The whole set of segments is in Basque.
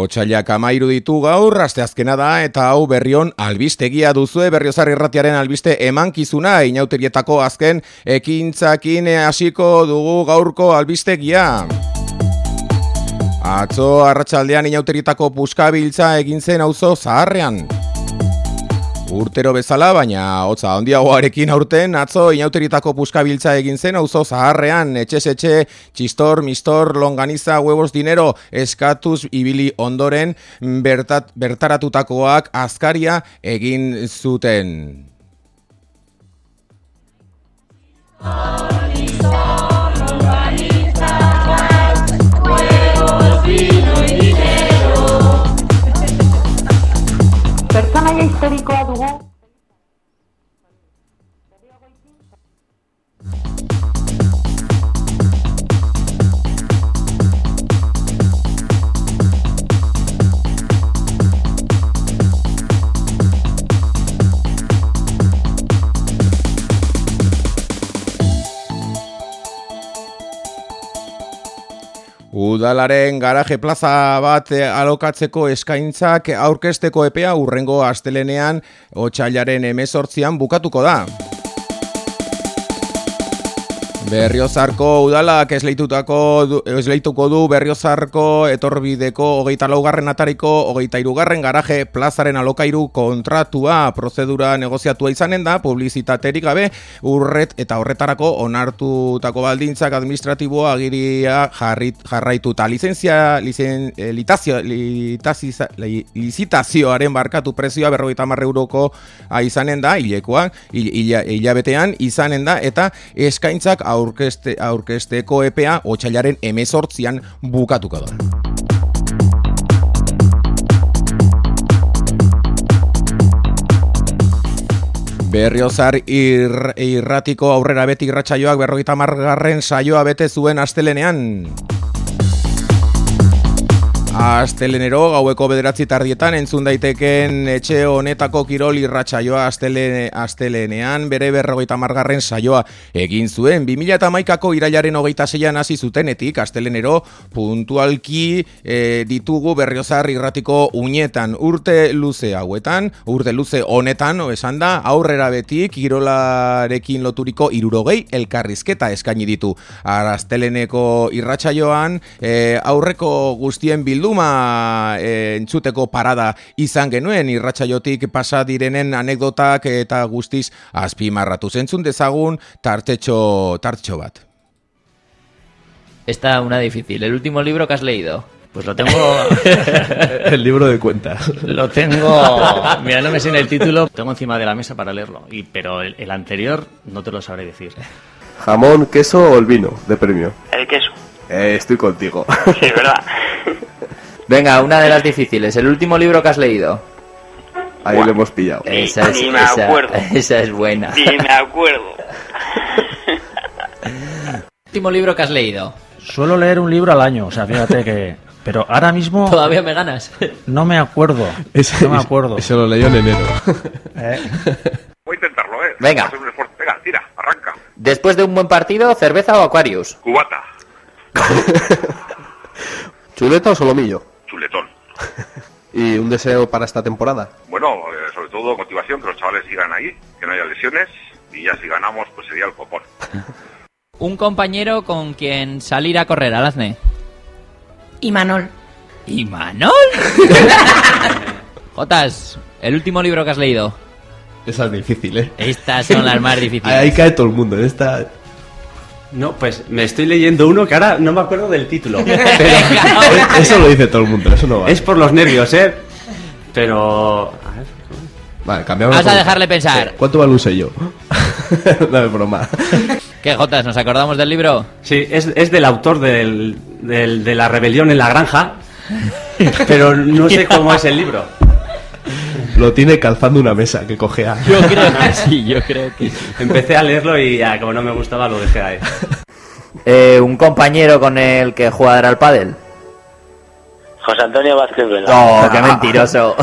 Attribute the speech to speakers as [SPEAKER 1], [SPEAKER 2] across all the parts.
[SPEAKER 1] Otsailak amairu ditu gaur, asteazkena da, eta hau berrion albistegia duzue, berriozar irratiaren albiste emankizuna, inauterietako azken ekintzakin hasiko dugu gaurko albistegia. Atzo arratsaldean inauterietako puskabiltza egin zen auzo zaharrean. Urtero bezala, baina hotza handiagoarekin aurten atzo inauteritako puskabiltza egin zen auzo zaharrean, etxez etxe, txistor, mistor, longaniza, huevos dinero, eskatuz ibili ondoren bertat, bertaratutakoak azkaria egin zuten. Udalaren garaje plaza bat eh, alokatzeko eskaintzak aurkesteko epea urrengo astelenean otxailaren emezortzian bukatuko da. Berriozarko udalak esleitutako esleituko du Berriozarko etorbideko hogeita laugarren atariko hogeita irugarren garaje plazaren alokairu kontratua. Prozedura negoziatua izanen da publizitaterik gabe urret eta horretarako onartutako baldintzak administratiboa agiria jarrit, jarraituta. Lizentzia lizen, eh, litazio, litaziza, barkatu prezioa berrogeita marre euroko izanen da hilekoan hilabetean izanen da eta eskaintzak aurkeste, aurkesteko EPA otxailaren emezortzian bukatuko da. Berriozar ir, irratiko aurrera beti irratsaioak berrogeita margarren saioa bete zuen astelenean. Astelenero gaueko bederatzi tardietan entzun daiteken etxe honetako kirol irratsaioa astelene, astelenean bere berrogeita margarren saioa egin zuen. 2000 eta maikako irailaren hogeita zeian hasi zutenetik astelenero puntualki e, ditugu berriozar irratiko unetan urte luze hauetan, urte luze honetan, esan da, aurrera beti kirolarekin loturiko irurogei elkarrizketa eskaini ditu. Asteleneko irratsaioan e, aurreko guztien bil bilduma e, entzuteko parada izan genuen irratsaiotik pasa direnen anekdotak eta guztiz azpimarratu zentzun dezagun tartetxo, tartetxo bat.
[SPEAKER 2] Esta una difícil. ¿El último libro que has leído? Pues lo tengo...
[SPEAKER 3] el libro de cuentas.
[SPEAKER 2] Lo tengo... Mira, no me sé en el título. Tengo encima de la mesa para leerlo. Y, pero el, el anterior no te lo sabré decir.
[SPEAKER 3] Jamón, queso o el vino de premio.
[SPEAKER 4] El queso.
[SPEAKER 3] Eh, estoy contigo.
[SPEAKER 4] Sí, ¿verdad?
[SPEAKER 2] Venga, una de las difíciles. ¿El último libro que has leído?
[SPEAKER 3] Ahí lo hemos pillado.
[SPEAKER 2] Esa es,
[SPEAKER 4] Ni me
[SPEAKER 2] esa-
[SPEAKER 4] acuerdo.
[SPEAKER 2] esa es buena.
[SPEAKER 4] Sí, me acuerdo.
[SPEAKER 2] último libro que has leído?
[SPEAKER 5] Suelo leer un libro al año, o sea, fíjate que... Pero ahora mismo
[SPEAKER 2] Todavía me ganas.
[SPEAKER 5] no me acuerdo.
[SPEAKER 3] Ese,
[SPEAKER 5] no me acuerdo.
[SPEAKER 3] Ese lo leyó en enero.
[SPEAKER 5] Eh,
[SPEAKER 6] Voy a intentarlo, ¿eh?
[SPEAKER 2] Venga.
[SPEAKER 6] Venga, tira, arranca.
[SPEAKER 2] Después de un buen partido, cerveza o Aquarius.
[SPEAKER 6] Cubata,
[SPEAKER 3] ¿Chuleta o solomillo?
[SPEAKER 6] chuletón.
[SPEAKER 3] ¿Y un deseo para esta temporada?
[SPEAKER 6] Bueno, eh, sobre todo motivación, que los chavales sigan ahí, que no haya lesiones. Y ya si ganamos, pues sería el copón.
[SPEAKER 2] Un compañero con quien salir a correr, Alazne.
[SPEAKER 7] Y Manol.
[SPEAKER 2] ¿Y Manol? Jotas, el último libro que has leído.
[SPEAKER 3] Esa es difícil, ¿eh?
[SPEAKER 2] Estas son las más difíciles.
[SPEAKER 3] Ahí cae todo el mundo. En esta...
[SPEAKER 8] No, pues me estoy leyendo uno que ahora no me acuerdo del título. Pero
[SPEAKER 3] Eso lo dice todo el mundo, eso no va.
[SPEAKER 8] es por los nervios, ¿eh? Pero... a ver,
[SPEAKER 3] Vale, cambiamos.
[SPEAKER 2] Vas a
[SPEAKER 3] de-
[SPEAKER 2] dejarle pensar.
[SPEAKER 3] ¿Cuánto vale un sello? no es broma.
[SPEAKER 2] ¿Qué, Jotas? ¿Nos acordamos del libro?
[SPEAKER 8] Sí, es, es del autor del, del- de la rebelión en la granja, pero no sé cómo es el libro.
[SPEAKER 3] Lo tiene calzando una mesa que cojea.
[SPEAKER 2] Yo creo que sí, yo creo que sí.
[SPEAKER 8] Empecé a leerlo y ya, como no me gustaba lo dejé ahí.
[SPEAKER 2] Eh, un compañero con el que jugar al pádel.
[SPEAKER 4] José Antonio Vázquez Vela.
[SPEAKER 2] Oh, qué mentiroso.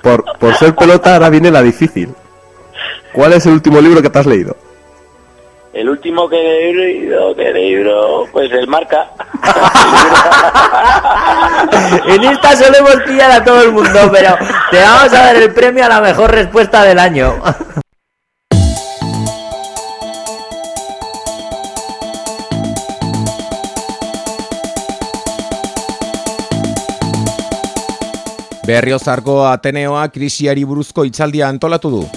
[SPEAKER 3] Por, por ser pelota, ahora viene la difícil. ¿Cuál es el último libro que te has leído?
[SPEAKER 4] El último que he leído, que he leído, pues el marca.
[SPEAKER 9] en esta solemos pillar a todo el mundo, pero te vamos a dar el premio a la mejor respuesta del año.
[SPEAKER 1] Berriozarko Ateneoa krisiari buruzko itzaldia antolatu du.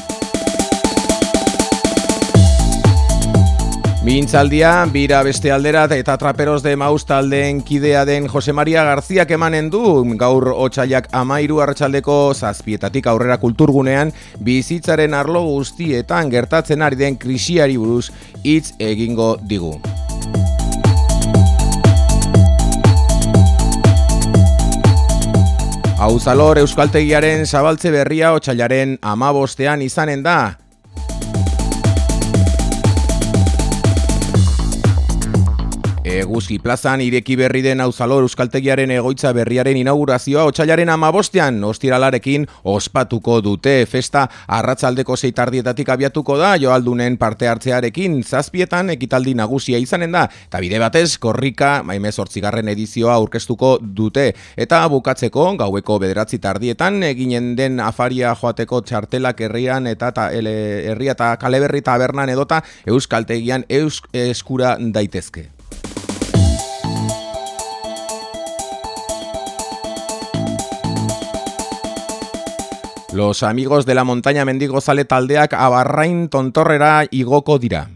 [SPEAKER 1] Mintzaldia, bira beste aldera eta traperos de maus taldeen kidea den Jose Maria Garziak emanen du gaur otxaiak amairu arratsaldeko zazpietatik aurrera kulturgunean bizitzaren arlo guztietan gertatzen ari den krisiari buruz hitz egingo digu. Hauzalor Euskaltegiaren zabaltze berria otxailaren amabostean izanen da. Eguzki plazan ireki berri den auzalor euskaltegiaren egoitza berriaren inaugurazioa otxailaren amabostean ostiralarekin ospatuko dute. Festa arratzaldeko zeitardietatik abiatuko da joaldunen parte hartzearekin. Zazpietan ekitaldi nagusia izanen da eta bide batez korrika maime zortzigarren edizioa aurkeztuko dute. Eta bukatzeko gaueko bederatzi tardietan eginen den afaria joateko txartelak herrian eta ta, ele, herria eta kaleberri tabernan edota euskaltegian eusk, eskura daitezke. Los amigos de la montaña mendigozale taldeak abarrain tontorrera igoko dira.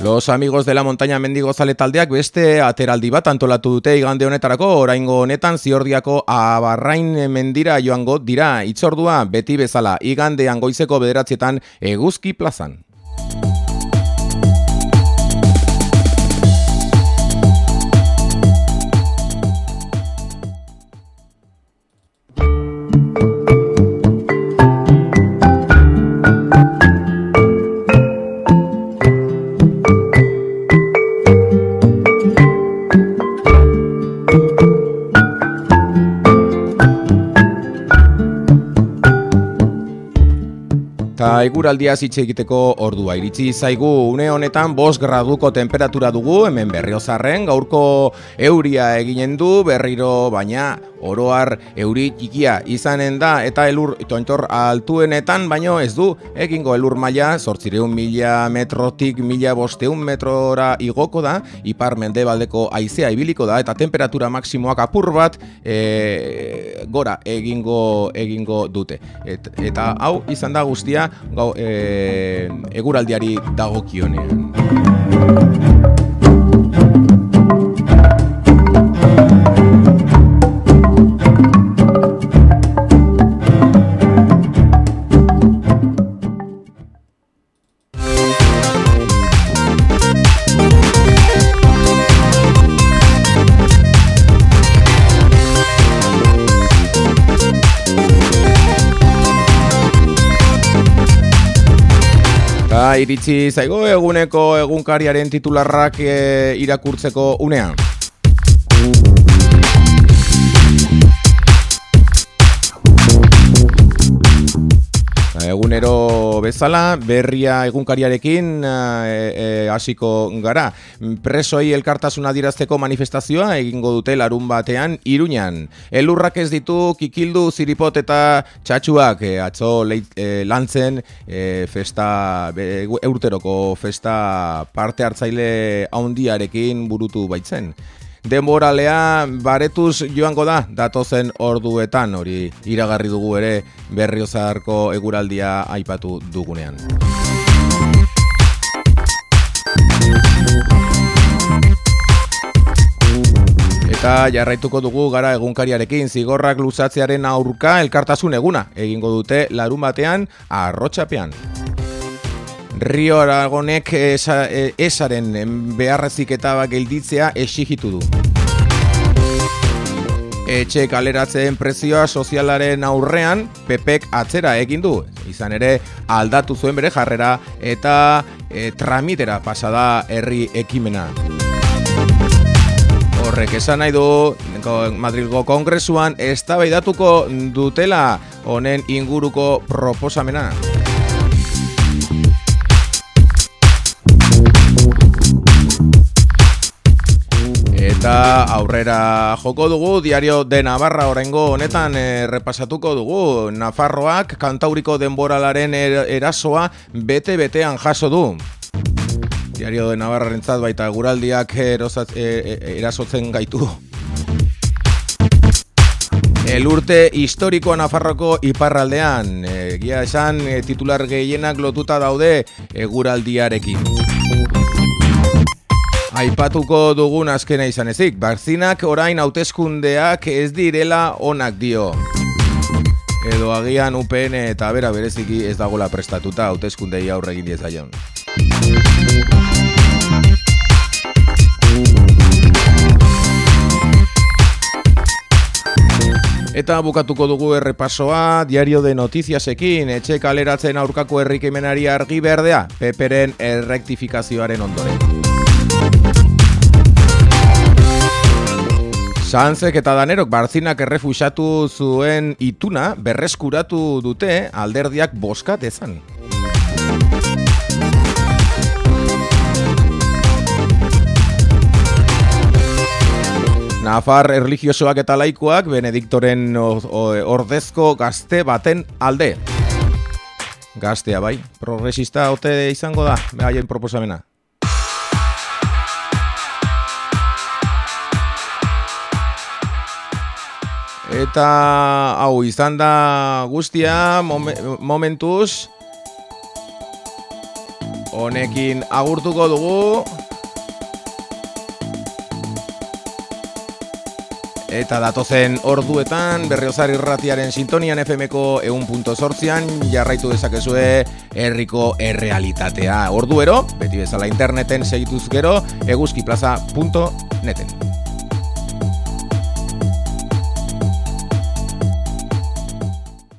[SPEAKER 1] Los amigos de la montaña mendigozale taldeak beste ateraldi bat antolatu dute igande honetarako oraingo honetan ziordiako abarrain mendira joango dira itzordua beti bezala igandean goizeko bederatzietan eguzki plazan. Eta eguraldia zitxe egiteko ordua. Iritsi zaigu une honetan 5 graduko temperatura dugu hemen berriozarren gaurko euria eginen du berriro baina oroar euri txikia izanen da eta elur tontor altuenetan baino ez du egingo. Elur maila 800 mila metrotik mila bosteun metrora igoko da. Ipar mendebaldeko haizea ibiliko da eta temperatura maksimoak apur bat e, gora egingo egingo dute. Et, eta hau izan da guztia gau, e, eguraldiari dagokionean. Iritsi zaigo eguneko egunkariaren titularrak e, irakurtzeko unea. Egunero bezala, berria egunkariarekin e, hasiko gara. Presoi elkartasuna dirazteko manifestazioa egingo dute larun batean iruñan. Elurrak ez ditu kikildu ziripot eta txatxuak e, atzo leit, e, lantzen e, festa, be, eurteroko festa parte hartzaile haundiarekin burutu baitzen denboralea baretuz joango da datozen orduetan hori iragarri dugu ere berriozarko eguraldia aipatu dugunean. Eta jarraituko dugu gara egunkariarekin zigorrak luzatzearen aurka elkartasun eguna egingo dute larun batean arrotxapean. Rio Aragonek esa, esaren beharrezik eta gelditzea exigitu du. Etxe kaleratzeen prezioa sozialaren aurrean pepek atzera egin du. Izan ere aldatu zuen bere jarrera eta e, tramitera pasada herri ekimena. Horrek esan nahi du Madrilgo Kongresuan eztabaidatuko dutela honen inguruko proposamena. Eta aurrera joko dugu, diario de Navarra orengo honetan e, repasatuko dugu. Nafarroak kantauriko denboralaren er, erasoa bete-betean jaso du. Diario de Navarra rentzat baita guraldiak erosat, e, e, erasotzen gaitu. Elurte historikoa Nafarroko iparraldean. Egia esan e, titular gehienak lotuta daude eguraldiarekin. Aipatuko dugun azkena izan ezik, Barzinak orain hauteskundeak ez direla onak dio. Edo agian UPN eta bera bereziki ez dagola prestatuta hauteskundei aurre egin diezaion. Eta bukatuko dugu errepasoa, diario de notiziasekin, etxe kaleratzen aurkako herrikemenari argi berdea, peperen errektifikazioaren ondoren. Sanzek eta Danerok barzinak errefusatu zuen ituna berreskuratu dute alderdiak boskat ezan. Nafar erligiosoak eta laikoak Benediktoren ordezko gazte baten alde. Gaztea bai, progresista ote izango da, behaien proposamena. Eta hau izan da guztia momentuz Honekin agurtuko dugu Eta datozen orduetan berriozar irratiaren sintonian FMko eun punto sortzian jarraitu dezakezue herriko errealitatea. Orduero, beti bezala interneten segituz gero eguzkiplaza.neten.